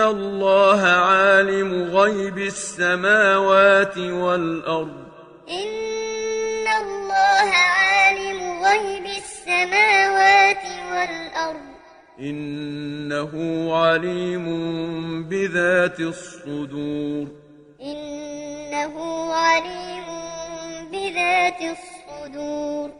إن الله عالم غيب السماوات والأرض إن الله عالم غيب السماوات والأرض إنه عليم بذات الصدور إنه عليم بذات الصدور